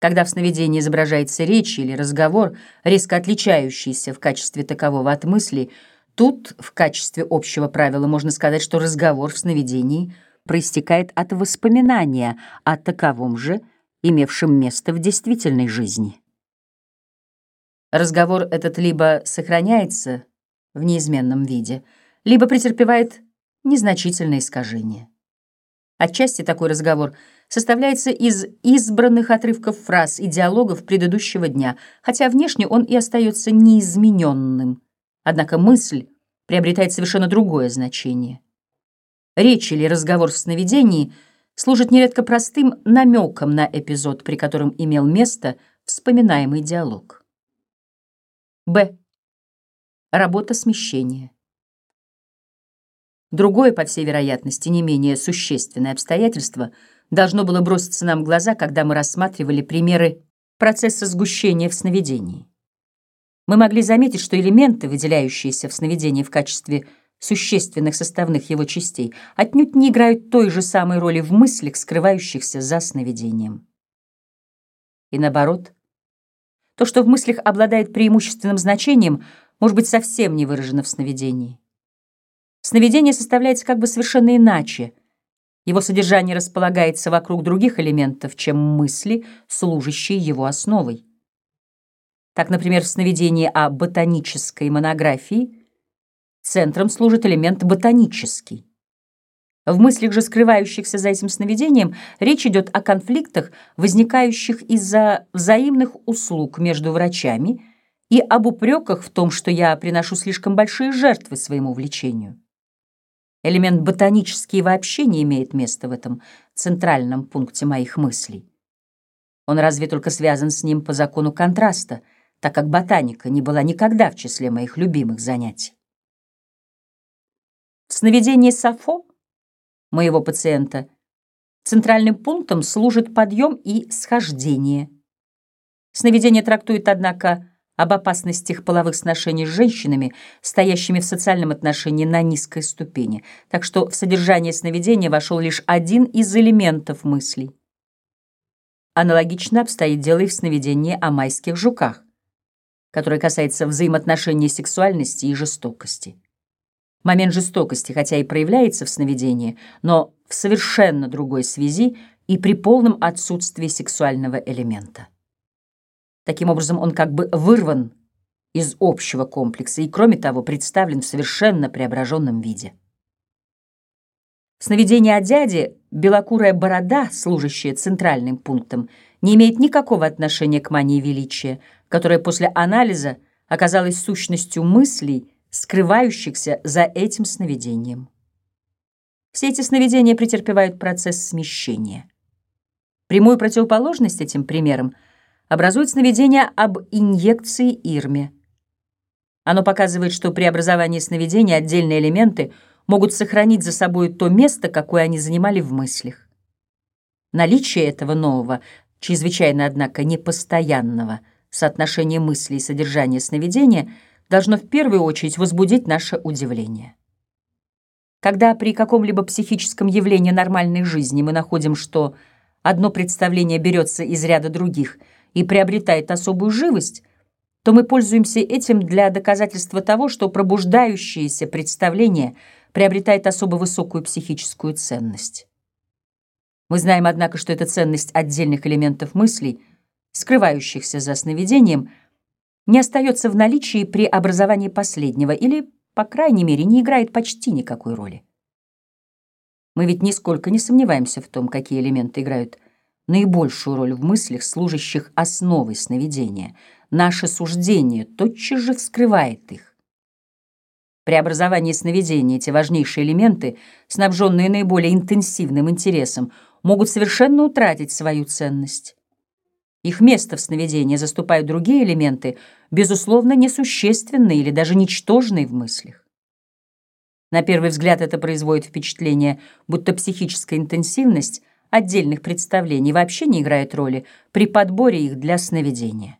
Когда в сновидении изображается речь или разговор, резко отличающийся в качестве такового от мысли, тут в качестве общего правила можно сказать, что разговор в сновидении проистекает от воспоминания о таковом же, имевшем место в действительной жизни. Разговор этот либо сохраняется в неизменном виде, либо претерпевает незначительное искажение. Отчасти такой разговор составляется из избранных отрывков фраз и диалогов предыдущего дня, хотя внешне он и остается неизмененным. Однако мысль приобретает совершенно другое значение. Речь или разговор в сновидении служит нередко простым намеком на эпизод, при котором имел место вспоминаемый диалог. Б. Работа смещения. Другое, по всей вероятности, не менее существенное обстоятельство должно было броситься нам в глаза, когда мы рассматривали примеры процесса сгущения в сновидении. Мы могли заметить, что элементы, выделяющиеся в сновидении в качестве существенных составных его частей, отнюдь не играют той же самой роли в мыслях, скрывающихся за сновидением. И наоборот, то, что в мыслях обладает преимущественным значением, может быть совсем не выражено в сновидении. Сновидение составляется как бы совершенно иначе. Его содержание располагается вокруг других элементов, чем мысли, служащие его основой. Так, например, в сновидении о ботанической монографии центром служит элемент ботанический. В мыслях же, скрывающихся за этим сновидением, речь идет о конфликтах, возникающих из-за взаимных услуг между врачами и об упреках в том, что я приношу слишком большие жертвы своему влечению. Элемент ботанический вообще не имеет места в этом центральном пункте моих мыслей. Он разве только связан с ним по закону контраста, так как ботаника не была никогда в числе моих любимых занятий. В сновидении Сафо, моего пациента, центральным пунктом служит подъем и схождение. Сновидение трактует, однако, об опасностях половых сношений с женщинами, стоящими в социальном отношении на низкой ступени, так что в содержание сновидения вошел лишь один из элементов мыслей. Аналогично обстоит дело и в сновидении о майских жуках, которое касается взаимоотношений сексуальности и жестокости. Момент жестокости, хотя и проявляется в сновидении, но в совершенно другой связи и при полном отсутствии сексуального элемента. Таким образом, он как бы вырван из общего комплекса и, кроме того, представлен в совершенно преображенном виде. Сновидение о дяде, белокурая борода, служащая центральным пунктом, не имеет никакого отношения к мании величия, которая после анализа оказалась сущностью мыслей, скрывающихся за этим сновидением. Все эти сновидения претерпевают процесс смещения. Прямую противоположность этим примерам — образует сновидение об инъекции Ирме. Оно показывает, что при образовании сновидения отдельные элементы могут сохранить за собой то место, какое они занимали в мыслях. Наличие этого нового, чрезвычайно, однако, непостоянного соотношения мысли и содержания сновидения должно в первую очередь возбудить наше удивление. Когда при каком-либо психическом явлении нормальной жизни мы находим, что одно представление берется из ряда других — и приобретает особую живость, то мы пользуемся этим для доказательства того, что пробуждающееся представление приобретает особо высокую психическую ценность. Мы знаем, однако, что эта ценность отдельных элементов мыслей, скрывающихся за сновидением, не остается в наличии при образовании последнего или, по крайней мере, не играет почти никакой роли. Мы ведь нисколько не сомневаемся в том, какие элементы играют наибольшую роль в мыслях, служащих основой сновидения. Наше суждение тотчас же вскрывает их. При образовании сновидения эти важнейшие элементы, снабженные наиболее интенсивным интересом, могут совершенно утратить свою ценность. Их место в сновидении заступают другие элементы, безусловно, несущественные или даже ничтожные в мыслях. На первый взгляд это производит впечатление, будто психическая интенсивность отдельных представлений вообще не играет роли при подборе их для сновидения.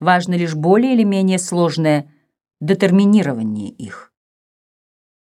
Важно лишь более или менее сложное детерминирование их.